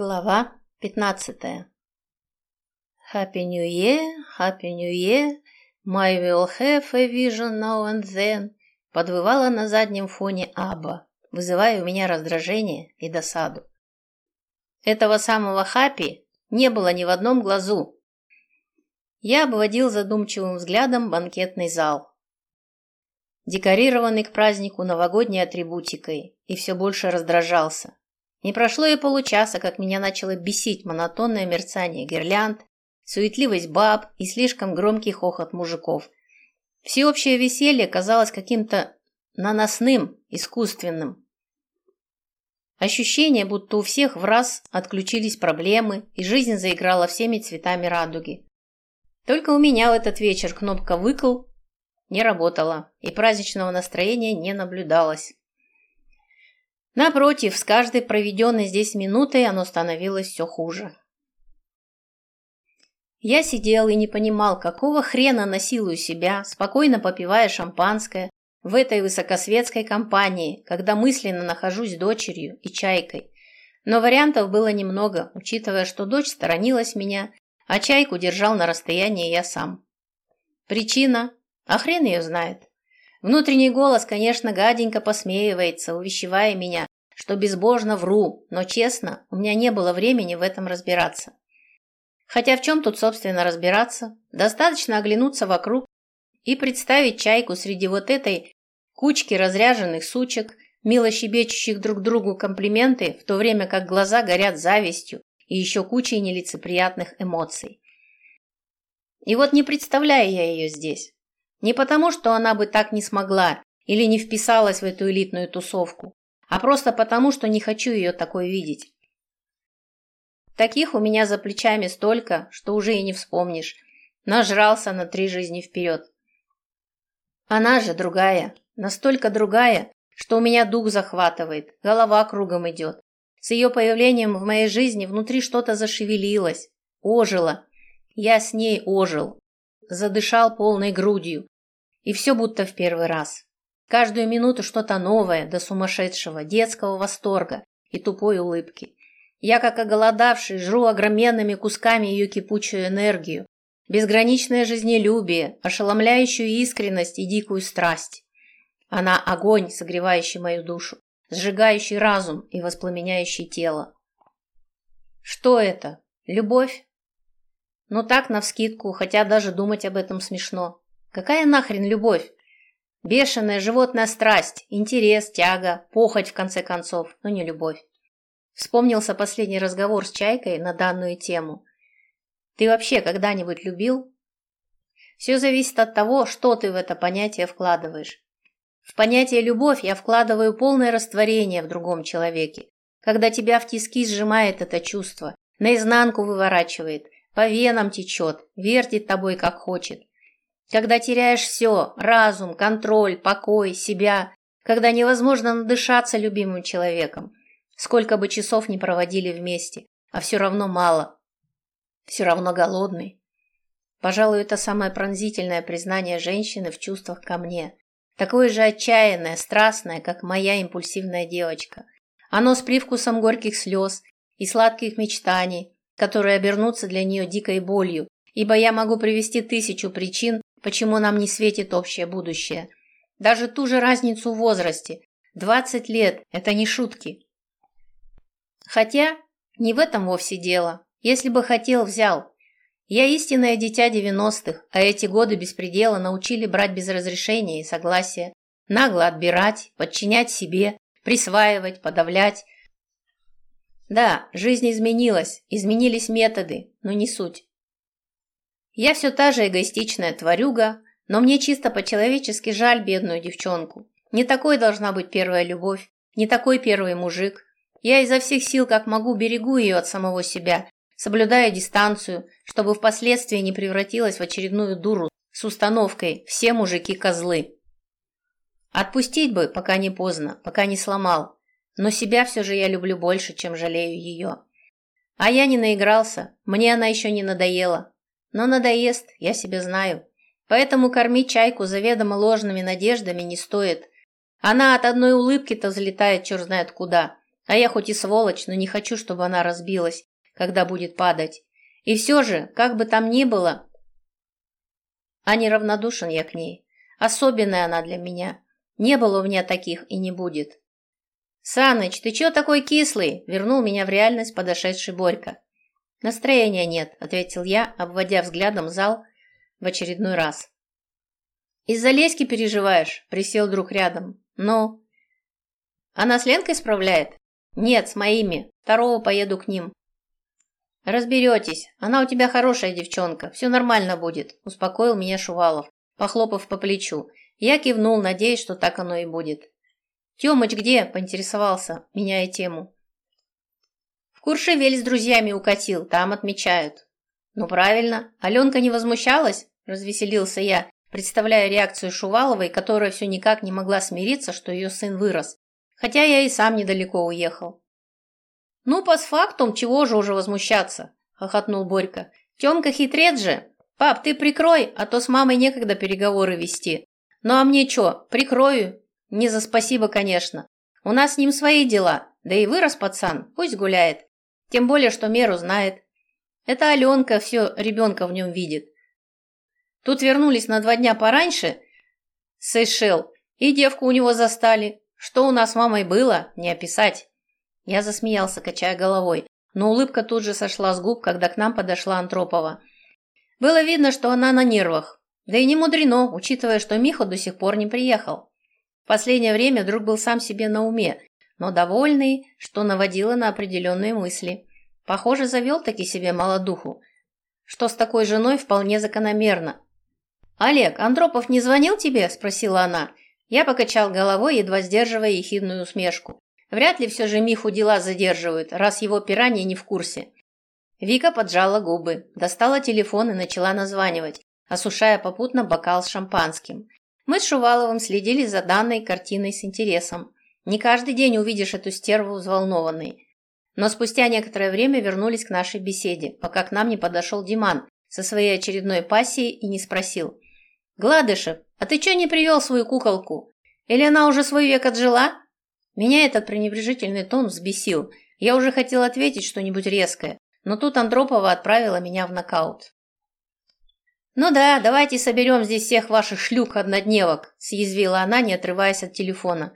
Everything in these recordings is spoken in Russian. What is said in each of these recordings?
Глава 15 Happy New Year, Happy New Year, My will have a vision now and then подвывала на заднем фоне Аба, вызывая у меня раздражение и досаду. Этого самого Хаппи не было ни в одном глазу. Я обводил задумчивым взглядом банкетный зал, декорированный к празднику новогодней атрибутикой, и все больше раздражался. Не прошло и получаса, как меня начало бесить монотонное мерцание гирлянд, суетливость баб и слишком громкий хохот мужиков. Всеобщее веселье казалось каким-то наносным, искусственным. Ощущение, будто у всех в раз отключились проблемы, и жизнь заиграла всеми цветами радуги. Только у меня в этот вечер кнопка «выкл» не работала, и праздничного настроения не наблюдалось. Напротив, с каждой проведенной здесь минутой оно становилось все хуже. Я сидел и не понимал, какого хрена насилую себя, спокойно попивая шампанское в этой высокосветской компании, когда мысленно нахожусь дочерью и чайкой. Но вариантов было немного, учитывая, что дочь сторонилась меня, а чайку держал на расстоянии я сам. Причина? А хрен ее знает. Внутренний голос, конечно, гаденько посмеивается, увещевая меня, что безбожно вру, но честно, у меня не было времени в этом разбираться. Хотя в чем тут, собственно, разбираться? Достаточно оглянуться вокруг и представить чайку среди вот этой кучки разряженных сучек, мило щебечущих друг другу комплименты, в то время как глаза горят завистью и еще кучей нелицеприятных эмоций. И вот не представляю я ее здесь. Не потому, что она бы так не смогла или не вписалась в эту элитную тусовку, а просто потому, что не хочу ее такой видеть. Таких у меня за плечами столько, что уже и не вспомнишь. Нажрался на три жизни вперед. Она же другая, настолько другая, что у меня дух захватывает, голова кругом идет. С ее появлением в моей жизни внутри что-то зашевелилось, ожило. Я с ней ожил, задышал полной грудью. И все будто в первый раз. Каждую минуту что-то новое, до сумасшедшего, детского восторга и тупой улыбки. Я, как оголодавший, жру огроменными кусками ее кипучую энергию, безграничное жизнелюбие, ошеломляющую искренность и дикую страсть. Она – огонь, согревающий мою душу, сжигающий разум и воспламеняющий тело. Что это? Любовь? Ну так, навскидку, хотя даже думать об этом смешно. Какая нахрен любовь? Бешеная животная страсть, интерес, тяга, похоть, в конце концов, но не любовь. Вспомнился последний разговор с Чайкой на данную тему. Ты вообще когда-нибудь любил? Все зависит от того, что ты в это понятие вкладываешь. В понятие «любовь» я вкладываю полное растворение в другом человеке, когда тебя в тиски сжимает это чувство, наизнанку выворачивает, по венам течет, вертит тобой как хочет. Когда теряешь все – разум, контроль, покой, себя, когда невозможно надышаться любимым человеком, сколько бы часов ни проводили вместе, а все равно мало, все равно голодный. Пожалуй, это самое пронзительное признание женщины в чувствах ко мне. Такое же отчаянное, страстное, как моя импульсивная девочка. Оно с привкусом горьких слез и сладких мечтаний, которые обернутся для нее дикой болью, ибо я могу привести тысячу причин, Почему нам не светит общее будущее? Даже ту же разницу в возрасте. 20 лет – это не шутки. Хотя не в этом вовсе дело. Если бы хотел, взял. Я истинное дитя 90-х, а эти годы беспредела научили брать без разрешения и согласия, нагло отбирать, подчинять себе, присваивать, подавлять. Да, жизнь изменилась, изменились методы, но не суть. Я все та же эгоистичная тварюга, но мне чисто по-человечески жаль бедную девчонку. Не такой должна быть первая любовь, не такой первый мужик. Я изо всех сил, как могу, берегу ее от самого себя, соблюдая дистанцию, чтобы впоследствии не превратилась в очередную дуру с установкой «все мужики козлы». Отпустить бы, пока не поздно, пока не сломал. Но себя все же я люблю больше, чем жалею ее. А я не наигрался, мне она еще не надоела. Но надоест, я себе знаю. Поэтому кормить чайку заведомо ложными надеждами не стоит. Она от одной улыбки-то взлетает черт знает куда, А я хоть и сволочь, но не хочу, чтобы она разбилась, когда будет падать. И все же, как бы там ни было, а неравнодушен я к ней. Особенная она для меня. Не было у меня таких и не будет. «Саныч, ты чё такой кислый?» – вернул меня в реальность подошедший Борька. «Настроения нет», – ответил я, обводя взглядом зал в очередной раз. «Из-за леськи переживаешь?» – присел друг рядом. «Ну?» «Она с Ленкой справляет?» «Нет, с моими. Второго поеду к ним». «Разберетесь. Она у тебя хорошая девчонка. Все нормально будет», – успокоил меня Шувалов, похлопав по плечу. Я кивнул, надеясь, что так оно и будет. «Тёмыч где?» – поинтересовался, меняя тему. «В Куршевель с друзьями укатил, там отмечают». «Ну правильно. Аленка не возмущалась?» – развеселился я, представляя реакцию Шуваловой, которая все никак не могла смириться, что ее сын вырос. Хотя я и сам недалеко уехал. «Ну, постфактум, чего же уже возмущаться?» – хохотнул Борька. «Тёмка хитрец же. Пап, ты прикрой, а то с мамой некогда переговоры вести. Ну а мне чё, прикрою? Не за спасибо, конечно. У нас с ним свои дела, да и вырос пацан, пусть гуляет. Тем более, что меру знает. Это Аленка все ребенка в нем видит. Тут вернулись на два дня пораньше, Сейшел, и девку у него застали. Что у нас с мамой было, не описать. Я засмеялся, качая головой, но улыбка тут же сошла с губ, когда к нам подошла Антропова. Было видно, что она на нервах. Да и не мудрено, учитывая, что Миха до сих пор не приехал. В последнее время друг был сам себе на уме, но довольный, что наводило на определенные мысли. Похоже, завел таки себе молодуху, что с такой женой вполне закономерно. «Олег, Андропов не звонил тебе?» – спросила она. Я покачал головой, едва сдерживая ехидную усмешку. Вряд ли все же Миху дела задерживают, раз его пиранья не в курсе. Вика поджала губы, достала телефон и начала названивать, осушая попутно бокал с шампанским. Мы с Шуваловым следили за данной картиной с интересом. Не каждый день увидишь эту стерву взволнованной. Но спустя некоторое время вернулись к нашей беседе, пока к нам не подошел Диман со своей очередной пассией и не спросил. «Гладышев, а ты что не привел свою куколку? Или она уже свой век отжила?» Меня этот пренебрежительный тон взбесил. Я уже хотел ответить что-нибудь резкое, но тут Андропова отправила меня в нокаут. «Ну да, давайте соберем здесь всех ваших шлюх-однодневок», – съязвила она, не отрываясь от телефона.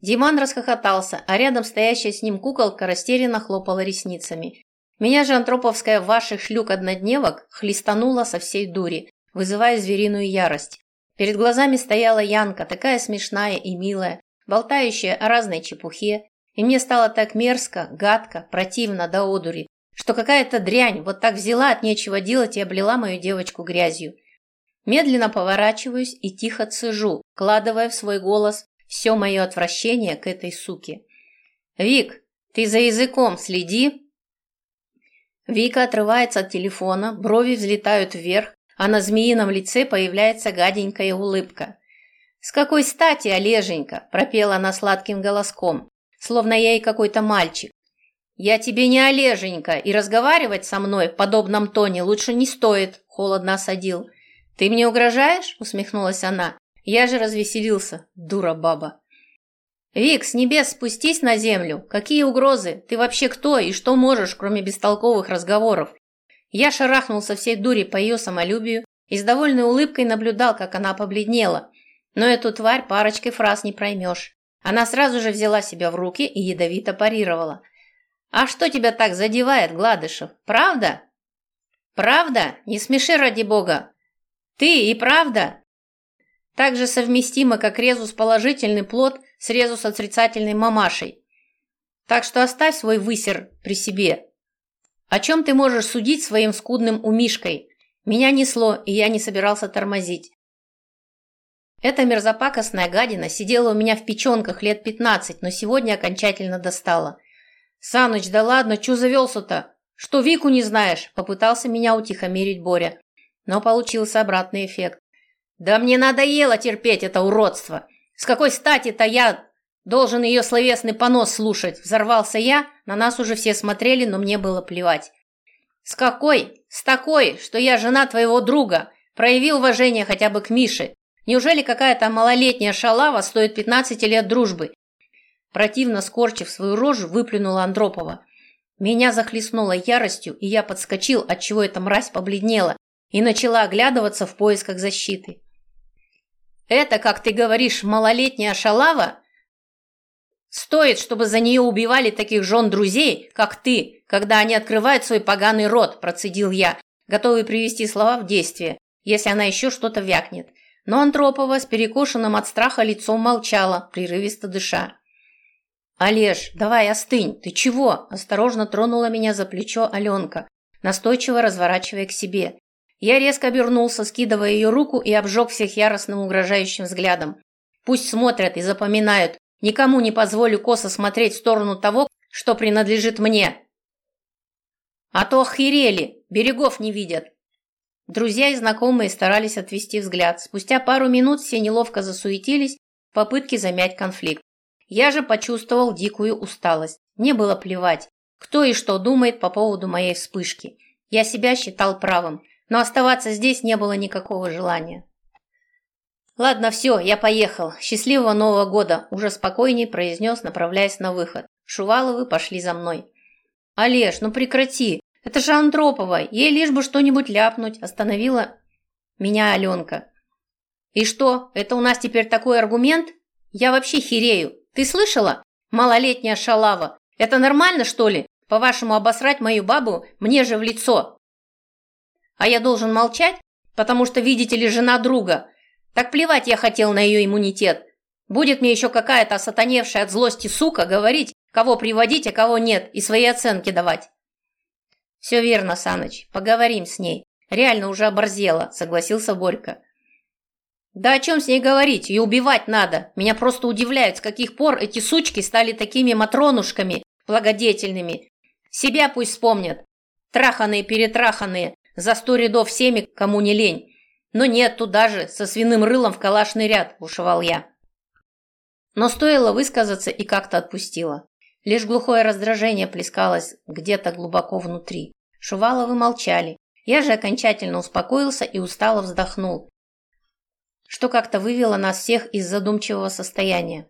Диман расхохотался, а рядом стоящая с ним куколка растерянно хлопала ресницами. Меня же антроповская ваших шлюк-однодневок хлестанула со всей дури, вызывая звериную ярость. Перед глазами стояла Янка, такая смешная и милая, болтающая о разной чепухе, и мне стало так мерзко, гадко, противно до одури, что какая-то дрянь вот так взяла от нечего делать и облила мою девочку грязью. Медленно поворачиваюсь и тихо цежу, вкладывая в свой голос все мое отвращение к этой суке. «Вик, ты за языком следи!» Вика отрывается от телефона, брови взлетают вверх, а на змеином лице появляется гаденькая улыбка. «С какой стати, Олеженька?» – пропела она сладким голоском, словно я ей какой-то мальчик. «Я тебе не Олеженька, и разговаривать со мной в подобном тоне лучше не стоит», – холодно осадил. «Ты мне угрожаешь?» – усмехнулась она. «Я же развеселился, дура баба». «Вик, с небес спустись на землю. Какие угрозы? Ты вообще кто и что можешь, кроме бестолковых разговоров?» Я шарахнул со всей дури по ее самолюбию и с довольной улыбкой наблюдал, как она побледнела. Но эту тварь парочкой фраз не проймешь. Она сразу же взяла себя в руки и ядовито парировала – «А что тебя так задевает, Гладышев? Правда?» «Правда? Не смеши ради бога!» «Ты и правда?» Так же совместимо, как резус положительный плод с резус отрицательной мамашей. Так что оставь свой высер при себе. О чем ты можешь судить своим скудным умишкой? Меня несло, и я не собирался тормозить. Эта мерзопакостная гадина сидела у меня в печенках лет пятнадцать, но сегодня окончательно достала. «Саныч, да ладно, чё завелся-то? Что, Вику не знаешь?» Попытался меня утихомирить Боря, но получился обратный эффект. «Да мне надоело терпеть это уродство! С какой стати-то я должен ее словесный понос слушать?» Взорвался я, на нас уже все смотрели, но мне было плевать. «С какой? С такой, что я жена твоего друга. Прояви уважение хотя бы к Мише. Неужели какая-то малолетняя шалава стоит 15 лет дружбы? Противно скорчив свою рожу, выплюнула Андропова. Меня захлестнуло яростью, и я подскочил, отчего эта мразь побледнела, и начала оглядываться в поисках защиты. «Это, как ты говоришь, малолетняя шалава? Стоит, чтобы за нее убивали таких жен друзей, как ты, когда они открывают свой поганый рот», процедил я, готовый привести слова в действие, если она еще что-то вякнет. Но Андропова с перекошенным от страха лицом молчала, прерывисто дыша. «Олеж, давай остынь, ты чего?» – осторожно тронула меня за плечо Аленка, настойчиво разворачивая к себе. Я резко обернулся, скидывая ее руку и обжег всех яростным угрожающим взглядом. Пусть смотрят и запоминают. Никому не позволю косо смотреть в сторону того, что принадлежит мне. А то охерели, берегов не видят. Друзья и знакомые старались отвести взгляд. Спустя пару минут все неловко засуетились в попытке замять конфликт. Я же почувствовал дикую усталость. Мне было плевать, кто и что думает по поводу моей вспышки. Я себя считал правым – но оставаться здесь не было никакого желания. «Ладно, все, я поехал. Счастливого Нового года!» Уже спокойнее произнес, направляясь на выход. Шуваловы пошли за мной. «Олеж, ну прекрати! Это же Андропова! Ей лишь бы что-нибудь ляпнуть!» Остановила меня Аленка. «И что, это у нас теперь такой аргумент? Я вообще херею! Ты слышала? Малолетняя шалава! Это нормально, что ли? По-вашему, обосрать мою бабу мне же в лицо?» А я должен молчать, потому что, видите ли, жена друга. Так плевать я хотел на ее иммунитет. Будет мне еще какая-то сатаневшая от злости сука говорить, кого приводить, а кого нет, и свои оценки давать. Все верно, Саныч, поговорим с ней. Реально уже оборзела, согласился Борька. Да о чем с ней говорить? Ее убивать надо. Меня просто удивляют, с каких пор эти сучки стали такими матронушками благодетельными. Себя пусть вспомнят. Траханные-перетраханные, за сто рядов всеми, кому не лень. Но нет, туда же, со свиным рылом в калашный ряд, бушевал я. Но стоило высказаться и как-то отпустила. Лишь глухое раздражение плескалось где-то глубоко внутри. Шуваловы молчали. Я же окончательно успокоился и устало вздохнул, что как-то вывело нас всех из задумчивого состояния.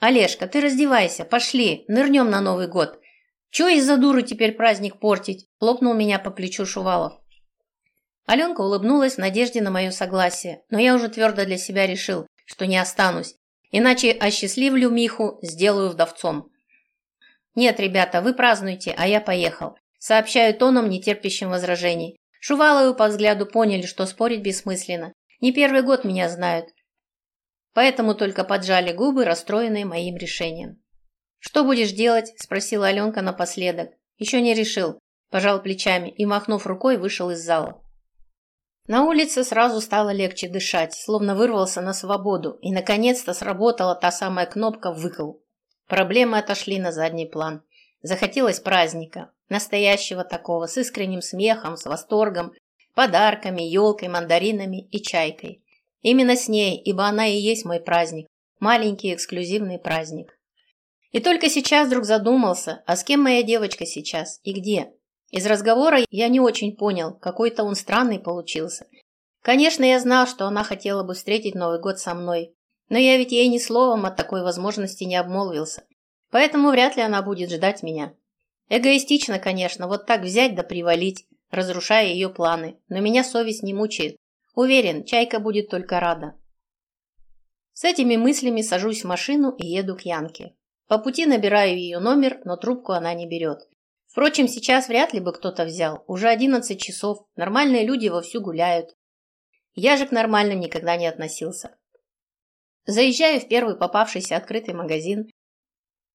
«Олежка, ты раздевайся, пошли, нырнем на Новый год. Чего из-за дуры теперь праздник портить?» – хлопнул меня по плечу Шувалов. Аленка улыбнулась в надежде на мое согласие, но я уже твердо для себя решил, что не останусь, иначе осчастливлю Миху, сделаю вдовцом. «Нет, ребята, вы празднуйте, а я поехал», – сообщаю тоном, нетерпящим возражений. Шуваловы по взгляду поняли, что спорить бессмысленно. Не первый год меня знают, поэтому только поджали губы, расстроенные моим решением. «Что будешь делать?» – спросила Аленка напоследок. «Еще не решил», – пожал плечами и, махнув рукой, вышел из зала. На улице сразу стало легче дышать, словно вырвался на свободу, и, наконец-то, сработала та самая кнопка «выкл». Проблемы отошли на задний план. Захотелось праздника, настоящего такого, с искренним смехом, с восторгом, подарками, елкой, мандаринами и чайкой. Именно с ней, ибо она и есть мой праздник, маленький эксклюзивный праздник. И только сейчас вдруг задумался, а с кем моя девочка сейчас и где? Из разговора я не очень понял, какой-то он странный получился. Конечно, я знал, что она хотела бы встретить Новый год со мной, но я ведь ей ни словом от такой возможности не обмолвился, поэтому вряд ли она будет ждать меня. Эгоистично, конечно, вот так взять да привалить, разрушая ее планы, но меня совесть не мучает. Уверен, Чайка будет только рада. С этими мыслями сажусь в машину и еду к Янке. По пути набираю ее номер, но трубку она не берет. Впрочем, сейчас вряд ли бы кто-то взял. Уже 11 часов, нормальные люди вовсю гуляют. Я же к нормальным никогда не относился. Заезжаю в первый попавшийся открытый магазин.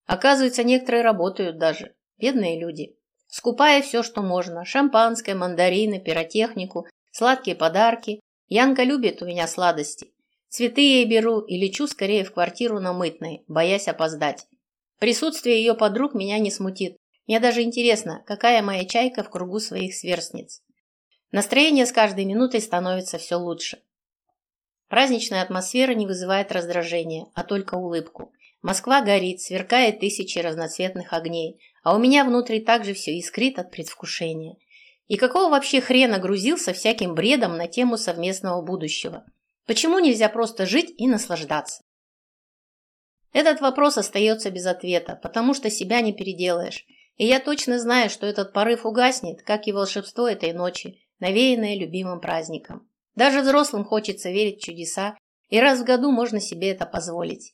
Оказывается, некоторые работают даже. Бедные люди. Скупая все, что можно. Шампанское, мандарины, пиротехнику, сладкие подарки. Янка любит у меня сладости. Цветы ей беру и лечу скорее в квартиру на Мытной, боясь опоздать. Присутствие ее подруг меня не смутит. Мне даже интересно, какая моя чайка в кругу своих сверстниц. Настроение с каждой минутой становится все лучше. Праздничная атмосфера не вызывает раздражения, а только улыбку. Москва горит, сверкает тысячи разноцветных огней, а у меня внутри также все искрит от предвкушения. И какого вообще хрена грузился всяким бредом на тему совместного будущего? Почему нельзя просто жить и наслаждаться? Этот вопрос остается без ответа, потому что себя не переделаешь. И я точно знаю, что этот порыв угаснет, как и волшебство этой ночи, навеянное любимым праздником. Даже взрослым хочется верить в чудеса, и раз в году можно себе это позволить.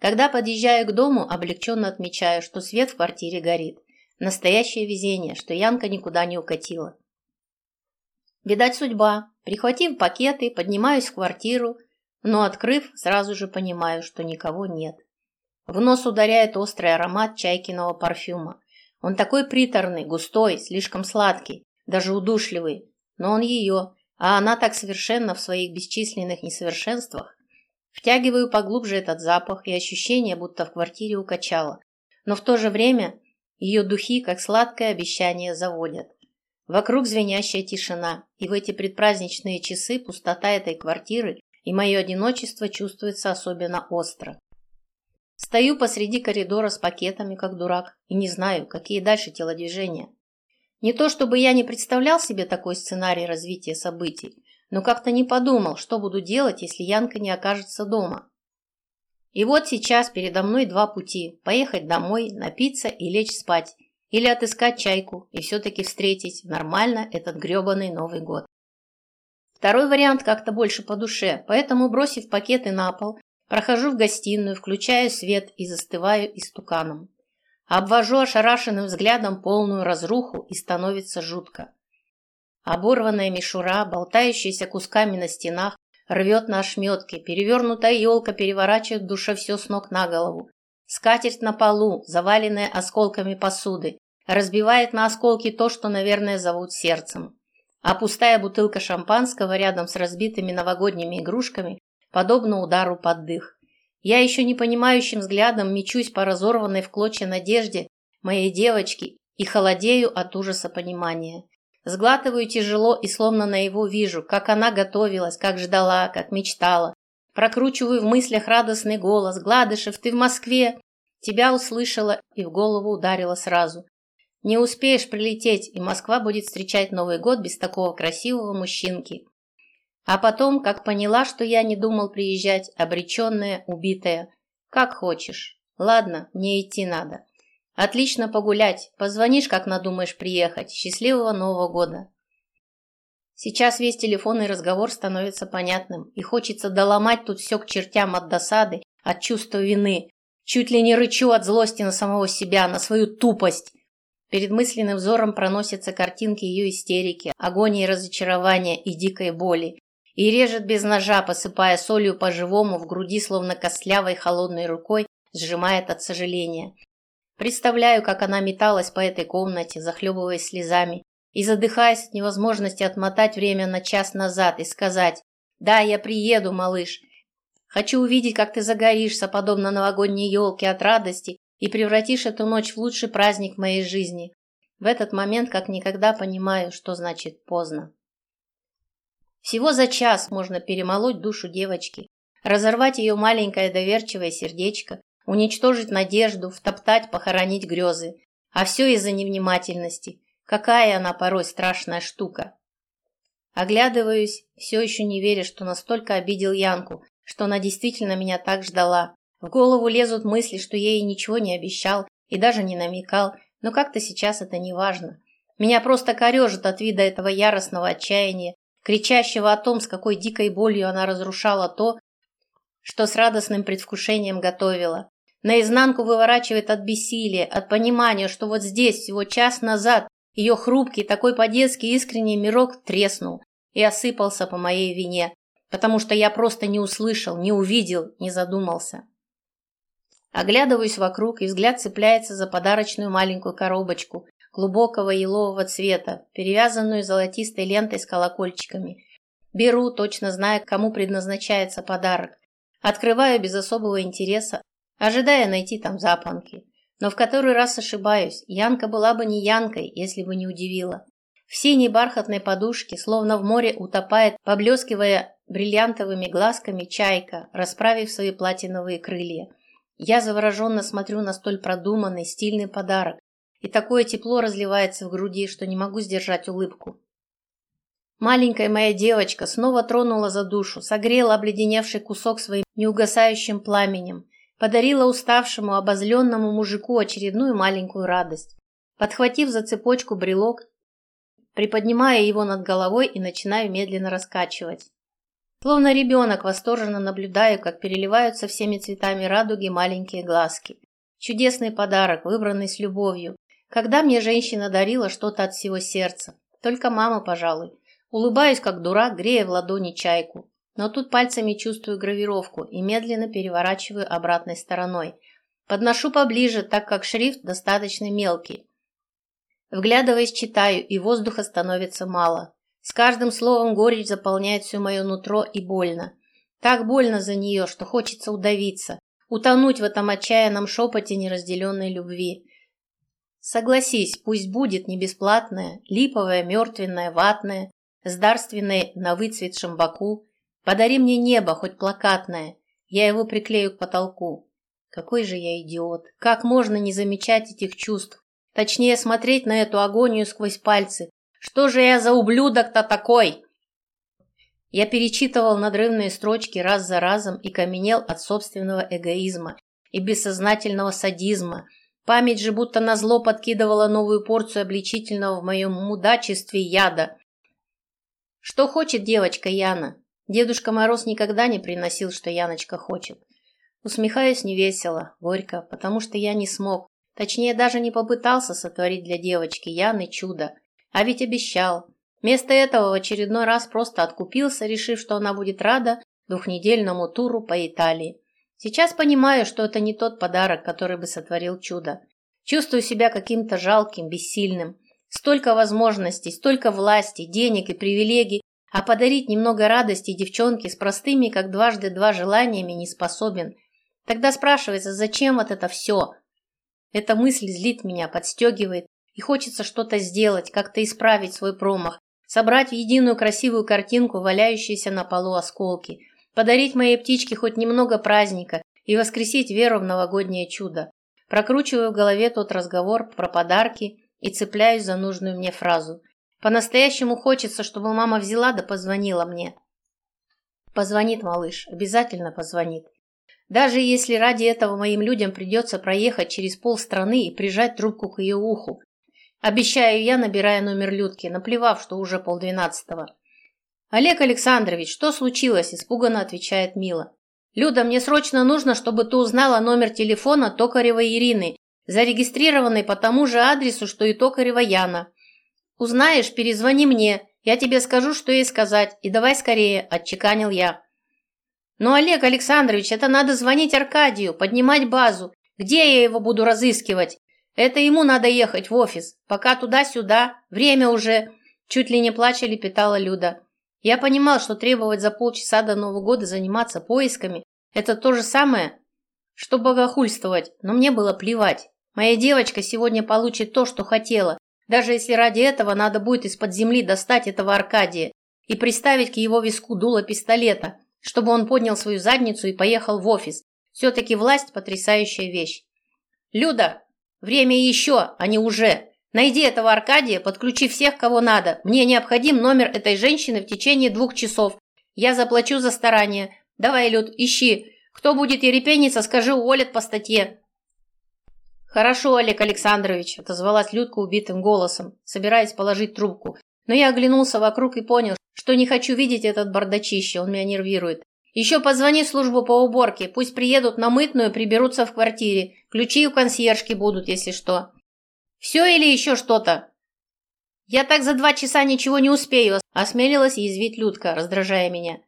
Когда подъезжаю к дому, облегченно отмечаю, что свет в квартире горит. Настоящее везение, что Янка никуда не укатила. Видать, судьба. Прихватив пакеты, поднимаюсь в квартиру, но, открыв, сразу же понимаю, что никого нет. В нос ударяет острый аромат чайкиного парфюма. Он такой приторный, густой, слишком сладкий, даже удушливый. Но он ее, а она так совершенно в своих бесчисленных несовершенствах. Втягиваю поглубже этот запах и ощущение, будто в квартире укачало. Но в то же время ее духи, как сладкое обещание, заводят. Вокруг звенящая тишина, и в эти предпраздничные часы пустота этой квартиры и мое одиночество чувствуется особенно остро. Стою посреди коридора с пакетами, как дурак, и не знаю, какие дальше телодвижения. Не то чтобы я не представлял себе такой сценарий развития событий, но как-то не подумал, что буду делать, если Янка не окажется дома. И вот сейчас передо мной два пути – поехать домой, напиться и лечь спать, или отыскать чайку и все-таки встретить нормально этот гребаный Новый год. Второй вариант как-то больше по душе, поэтому, бросив пакеты на пол, прохожу в гостиную, включаю свет и застываю истуканом. Обвожу ошарашенным взглядом полную разруху и становится жутко. Оборванная мишура, болтающаяся кусками на стенах, рвет на ошметки, перевернутая елка переворачивает в душе все с ног на голову. Скатерть на полу, заваленная осколками посуды, разбивает на осколки то, что, наверное, зовут сердцем. А пустая бутылка шампанского рядом с разбитыми новогодними игрушками подобно удару под дых. Я еще не понимающим взглядом мечусь по разорванной в клочья надежде моей девочки и холодею от ужаса понимания. Сглатываю тяжело и словно на его вижу, как она готовилась, как ждала, как мечтала. Прокручиваю в мыслях радостный голос. «Гладышев, ты в Москве!» Тебя услышала и в голову ударила сразу. Не успеешь прилететь, и Москва будет встречать Новый год без такого красивого мужчинки. А потом, как поняла, что я не думал приезжать, обреченная, убитая. Как хочешь. Ладно, мне идти надо. Отлично погулять. Позвонишь, как надумаешь приехать. Счастливого Нового года. Сейчас весь телефонный разговор становится понятным, и хочется доломать тут все к чертям от досады, от чувства вины. Чуть ли не рычу от злости на самого себя, на свою тупость. Перед мысленным взором проносятся картинки ее истерики, агонии разочарования и дикой боли. И режет без ножа, посыпая солью по-живому, в груди словно костлявой холодной рукой, сжимает от сожаления. Представляю, как она металась по этой комнате, захлебываясь слезами, и задыхаясь от невозможности отмотать время на час назад и сказать «Да, я приеду, малыш. Хочу увидеть, как ты загоришься, подобно новогодней елке от радости, и превратишь эту ночь в лучший праздник моей жизни. В этот момент как никогда понимаю, что значит поздно. Всего за час можно перемолоть душу девочки, разорвать ее маленькое доверчивое сердечко, уничтожить надежду, втоптать, похоронить грезы. А все из-за невнимательности. Какая она порой страшная штука. Оглядываюсь, все еще не веря, что настолько обидел Янку, что она действительно меня так ждала. В голову лезут мысли, что я ей ничего не обещал и даже не намекал, но как-то сейчас это не важно. Меня просто корежит от вида этого яростного отчаяния, кричащего о том, с какой дикой болью она разрушала то, что с радостным предвкушением готовила. Наизнанку выворачивает от бессилия, от понимания, что вот здесь, всего час назад, ее хрупкий, такой по-детски искренний мирок треснул и осыпался по моей вине, потому что я просто не услышал, не увидел, не задумался. Оглядываюсь вокруг, и взгляд цепляется за подарочную маленькую коробочку глубокого елового цвета, перевязанную золотистой лентой с колокольчиками. Беру, точно зная, кому предназначается подарок. Открываю без особого интереса, ожидая найти там запонки. Но в который раз ошибаюсь. Янка была бы не Янкой, если бы не удивила. В синей бархатной подушке, словно в море, утопает, поблескивая бриллиантовыми глазками чайка, расправив свои платиновые крылья. Я завороженно смотрю на столь продуманный, стильный подарок, и такое тепло разливается в груди, что не могу сдержать улыбку. Маленькая моя девочка снова тронула за душу, согрела обледеневший кусок своим неугасающим пламенем, подарила уставшему, обозленному мужику очередную маленькую радость. Подхватив за цепочку брелок, приподнимая его над головой и начинаю медленно раскачивать. Словно ребенок, восторженно наблюдаю, как переливаются всеми цветами радуги маленькие глазки. Чудесный подарок, выбранный с любовью. Когда мне женщина дарила что-то от всего сердца? Только мама, пожалуй. Улыбаюсь, как дурак, грея в ладони чайку. Но тут пальцами чувствую гравировку и медленно переворачиваю обратной стороной. Подношу поближе, так как шрифт достаточно мелкий. Вглядываясь, читаю, и воздуха становится мало. С каждым словом горечь заполняет все мое нутро и больно. Так больно за нее, что хочется удавиться, утонуть в этом отчаянном шепоте неразделенной любви. Согласись, пусть будет не бесплатная, липовая, мертвенная, ватная, с дарственной на выцветшем боку, Подари мне небо, хоть плакатное, я его приклею к потолку. Какой же я идиот! Как можно не замечать этих чувств? Точнее, смотреть на эту агонию сквозь пальцы. Что же я за ублюдок-то такой? Я перечитывал надрывные строчки раз за разом и каменел от собственного эгоизма и бессознательного садизма. Память же будто назло подкидывала новую порцию обличительного в моем мудачестве яда. Что хочет девочка Яна? Дедушка Мороз никогда не приносил, что Яночка хочет. Усмехаюсь невесело, горько, потому что я не смог, точнее даже не попытался сотворить для девочки Яны чудо, а ведь обещал. Вместо этого в очередной раз просто откупился, решив, что она будет рада двухнедельному туру по Италии. Сейчас понимаю, что это не тот подарок, который бы сотворил чудо. Чувствую себя каким-то жалким, бессильным. Столько возможностей, столько власти, денег и привилегий, а подарить немного радости девчонке с простыми, как дважды два желаниями, не способен. Тогда спрашивается, зачем вот это все? Эта мысль злит меня, подстегивает, и хочется что-то сделать, как-то исправить свой промах, собрать в единую красивую картинку валяющиеся на полу осколки, подарить моей птичке хоть немного праздника и воскресить веру в новогоднее чудо. Прокручиваю в голове тот разговор про подарки и цепляюсь за нужную мне фразу – по-настоящему хочется, чтобы мама взяла да позвонила мне. Позвонит малыш, обязательно позвонит. Даже если ради этого моим людям придется проехать через полстраны и прижать трубку к ее уху. Обещаю я, набирая номер Людки, наплевав, что уже полдвенадцатого. «Олег Александрович, что случилось?» – испуганно отвечает Мила. «Люда, мне срочно нужно, чтобы ты узнала номер телефона Токаревой Ирины, зарегистрированный по тому же адресу, что и Токарева Яна. «Узнаешь, перезвони мне, я тебе скажу, что ей сказать, и давай скорее», – отчеканил я. «Но, Олег Александрович, это надо звонить Аркадию, поднимать базу. Где я его буду разыскивать? Это ему надо ехать в офис. Пока туда-сюда, время уже...» Чуть ли не плача лепетала Люда. Я понимал, что требовать за полчаса до Нового года заниматься поисками – это то же самое, что богохульствовать, но мне было плевать. Моя девочка сегодня получит то, что хотела, даже если ради этого надо будет из-под земли достать этого Аркадия и приставить к его виску дуло пистолета, чтобы он поднял свою задницу и поехал в офис. Все-таки власть – потрясающая вещь. «Люда, время еще, а не уже. Найди этого Аркадия, подключи всех, кого надо. Мне необходим номер этой женщины в течение двух часов. Я заплачу за старание. Давай, Люд, ищи. Кто будет ерепениться, скажи, уволят по статье. «Хорошо, Олег Александрович», – отозвалась Людка убитым голосом, собираясь положить трубку. Но я оглянулся вокруг и понял, что не хочу видеть этот бардачище, он меня нервирует. «Еще позвони в службу по уборке, пусть приедут на мытную, приберутся в квартире. Ключи у консьержки будут, если что». «Все или еще что-то?» «Я так за два часа ничего не успею», – осмелилась язвить Людка, раздражая меня.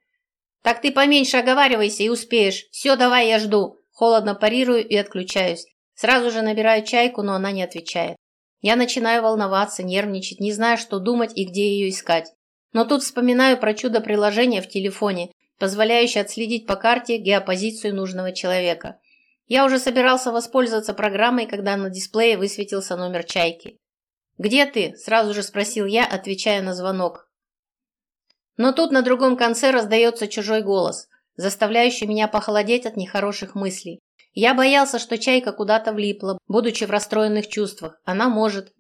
«Так ты поменьше оговаривайся и успеешь. Все, давай, я жду». Холодно парирую и отключаюсь. Сразу же набираю чайку, но она не отвечает. Я начинаю волноваться, нервничать, не знаю, что думать и где ее искать. Но тут вспоминаю про чудо-приложение в телефоне, позволяющее отследить по карте геопозицию нужного человека. Я уже собирался воспользоваться программой, когда на дисплее высветился номер чайки. «Где ты?» – сразу же спросил я, отвечая на звонок. Но тут на другом конце раздается чужой голос, заставляющий меня похолодеть от нехороших мыслей. Я боялся, что чайка куда-то влипла, будучи в расстроенных чувствах. Она может.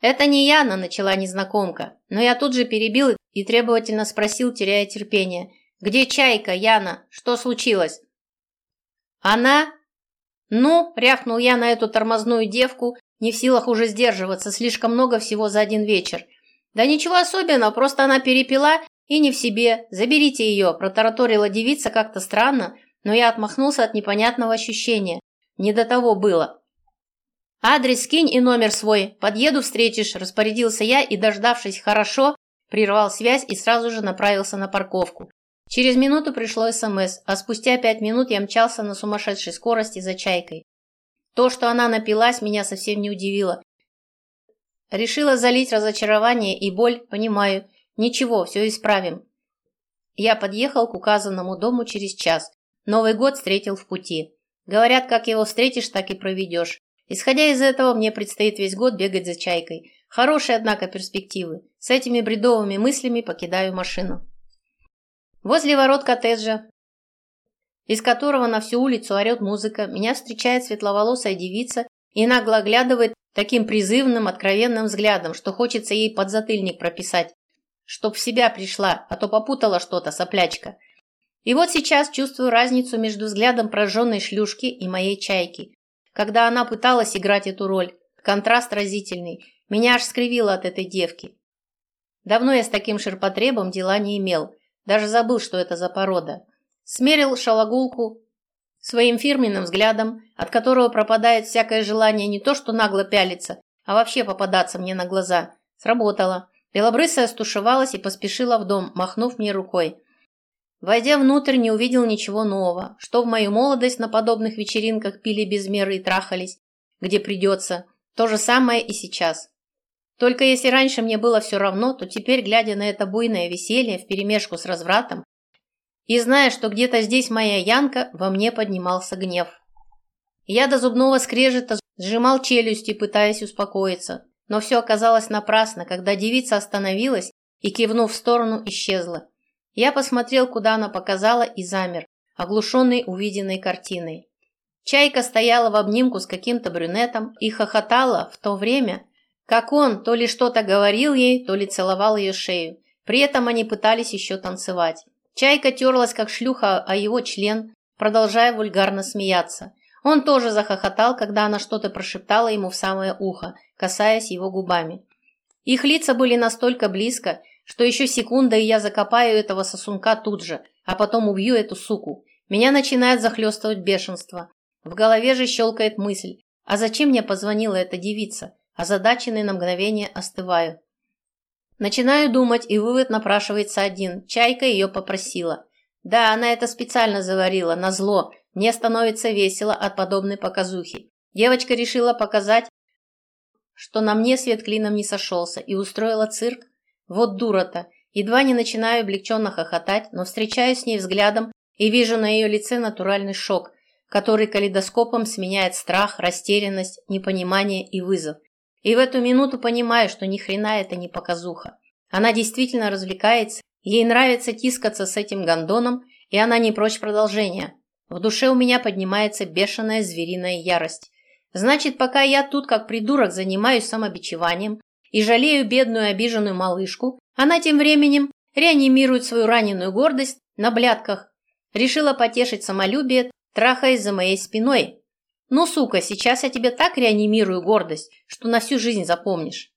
«Это не Яна», – начала незнакомка, но я тут же перебил и требовательно спросил, теряя терпение. «Где чайка, Яна? Что случилось?» Она? Ну, рявкнул я на эту тормозную девку, не в силах уже сдерживаться, слишком много всего за один вечер. Да ничего особенного, просто она перепила и не в себе. Заберите ее, протараторила девица как-то странно, но я отмахнулся от непонятного ощущения. Не до того было. «Адрес скинь и номер свой. Подъеду, встретишь», – распорядился я и, дождавшись хорошо, прервал связь и сразу же направился на парковку. Через минуту пришло СМС, а спустя пять минут я мчался на сумасшедшей скорости за чайкой. То, что она напилась, меня совсем не удивило. Решила залить разочарование и боль, понимаю. Ничего, все исправим. Я подъехал к указанному дому через час. Новый год встретил в пути. Говорят, как его встретишь, так и проведешь. Исходя из этого, мне предстоит весь год бегать за чайкой. Хорошие, однако, перспективы. С этими бредовыми мыслями покидаю машину. Возле ворот коттеджа, из которого на всю улицу орет музыка, меня встречает светловолосая девица и нагло оглядывает таким призывным, откровенным взглядом, что хочется ей подзатыльник прописать, чтоб в себя пришла, а то попутала что-то, соплячка. И вот сейчас чувствую разницу между взглядом прожженной шлюшки и моей чайки. Когда она пыталась играть эту роль, контраст разительный, меня аж скривило от этой девки. Давно я с таким ширпотребом дела не имел, даже забыл, что это за порода. Смерил шалогулку своим фирменным взглядом, от которого пропадает всякое желание не то что нагло пялиться, а вообще попадаться мне на глаза. Сработало. Белобрысая стушевалась и поспешила в дом, махнув мне рукой. Войдя внутрь, не увидел ничего нового, что в мою молодость на подобных вечеринках пили без меры и трахались, где придется. То же самое и сейчас. Только если раньше мне было все равно, то теперь, глядя на это буйное веселье вперемешку с развратом, и зная, что где-то здесь моя Янка, во мне поднимался гнев. Я до зубного скрежета сжимал челюсти, пытаясь успокоиться, но все оказалось напрасно, когда девица остановилась и, кивнув в сторону, исчезла. Я посмотрел, куда она показала, и замер, оглушенный увиденной картиной. Чайка стояла в обнимку с каким-то брюнетом и хохотала в то время, как он то ли что-то говорил ей, то ли целовал ее шею. При этом они пытались еще танцевать. Чайка терлась, как шлюха, о его член, продолжая вульгарно смеяться. Он тоже захохотал, когда она что-то прошептала ему в самое ухо, касаясь его губами. Их лица были настолько близко, что еще секунда, и я закопаю этого сосунка тут же, а потом убью эту суку. Меня начинает захлестывать бешенство. В голове же щелкает мысль, а зачем мне позвонила эта девица? Озадаченный на мгновение остываю. Начинаю думать, и вывод напрашивается один. Чайка ее попросила. Да, она это специально заварила, на зло. Мне становится весело от подобной показухи. Девочка решила показать, что на мне свет клином не сошелся, и устроила цирк, вот дура-то. Едва не начинаю облегченно хохотать, но встречаюсь с ней взглядом и вижу на ее лице натуральный шок, который калейдоскопом сменяет страх, растерянность, непонимание и вызов. И в эту минуту понимаю, что ни хрена это не показуха. Она действительно развлекается, ей нравится тискаться с этим гондоном, и она не прочь продолжения. В душе у меня поднимается бешеная звериная ярость. Значит, пока я тут как придурок занимаюсь самобичеванием, и жалею бедную обиженную малышку, она тем временем реанимирует свою раненую гордость на блядках. Решила потешить самолюбие, трахаясь за моей спиной. Ну, сука, сейчас я тебе так реанимирую гордость, что на всю жизнь запомнишь.